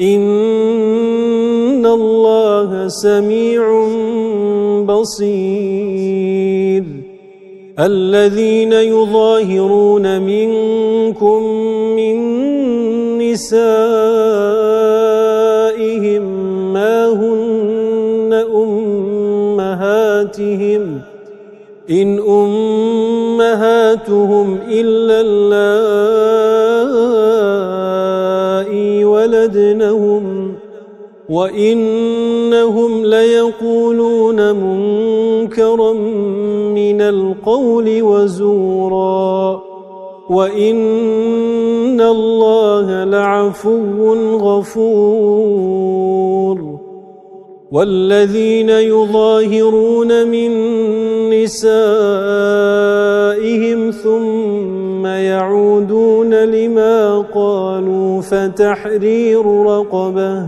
إن الله سميع بصير الذين يظاهرون منكم من نسائهم ما هن أمهاتهم إن أمهاتهم إلا اللائي ولدنهم وإنهم ليقولون منكرا من القول وزورا وإن الله لعفو غفور والذين يظاهرون من نسائهم ثم يعودون لما قالوا فتحرير رقبة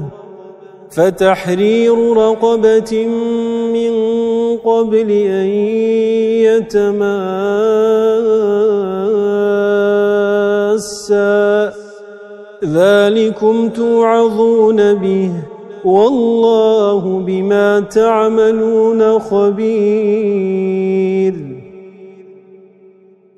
فتحرير رقبة من قبل أن يتماسا. ذلكم توعظون به والله بما تعملون خبير.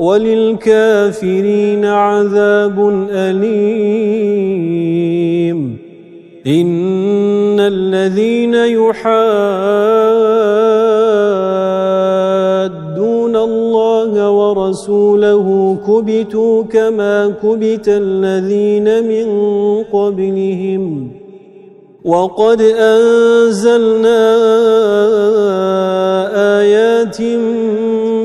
وللكافرين عذاب أليم. إن الذين يحادون الله ورسوله كبتوا كما كبت الذين من قبلهم. وقد أنزلنا آيات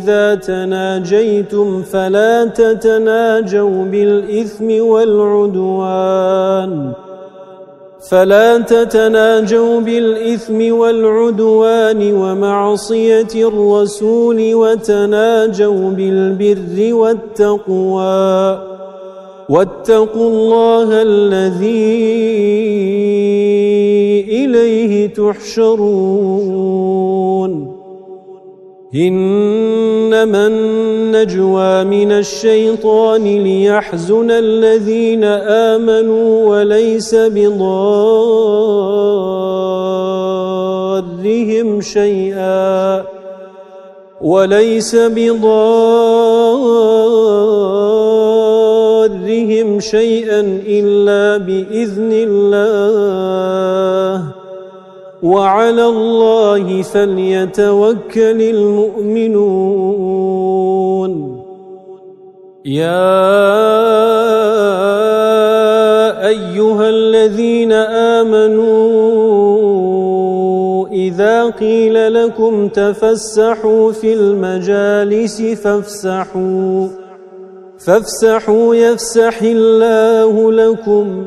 إذا تناجيتم فلا تتناجوا بالإثم والعدوان. فلا تتناجوا بالإثم والعدوان ومعصية الرسول وتناجوا بالبر والتقوى. واتقوا الله الذي إليه تحشرون. إنما النجوى من الشيطان ليحزن الذين آمنوا وليس بضارهم شيئا وليس بضارهم شيئا إلا بإذن الله وعلى الله فليتوكل المؤمنون. يا أيها الذين آمنوا إذا قيل لكم تفسحوا في المجالس فافسحوا فافسحوا يفسح الله لكم.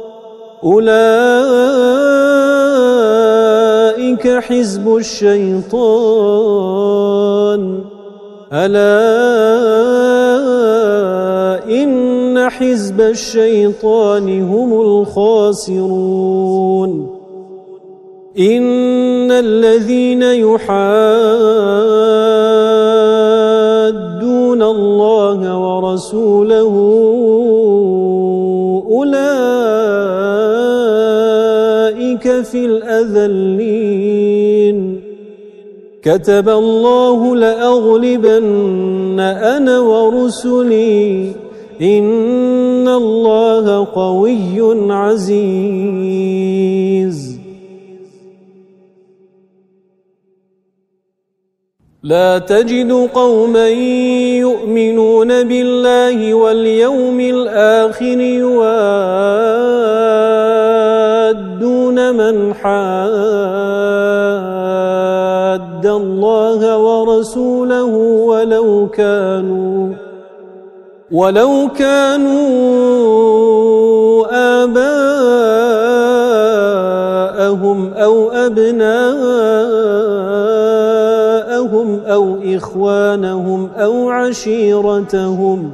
أولئك حزب الشيطان. ألا إن حزب الشيطان هم الخاسرون. إن الذين يحادون الله ورسوله الأذلين. كتب الله لأغلبن أنا ورسلي. إن الله قوي عزيز. لا تجد قوما يؤمنون بالله واليوم الآخر يوادون حاد الله ورسوله ولو كانوا ولو كانوا آباءهم أو أبناءهم أو إخوانهم أو عشيرتهم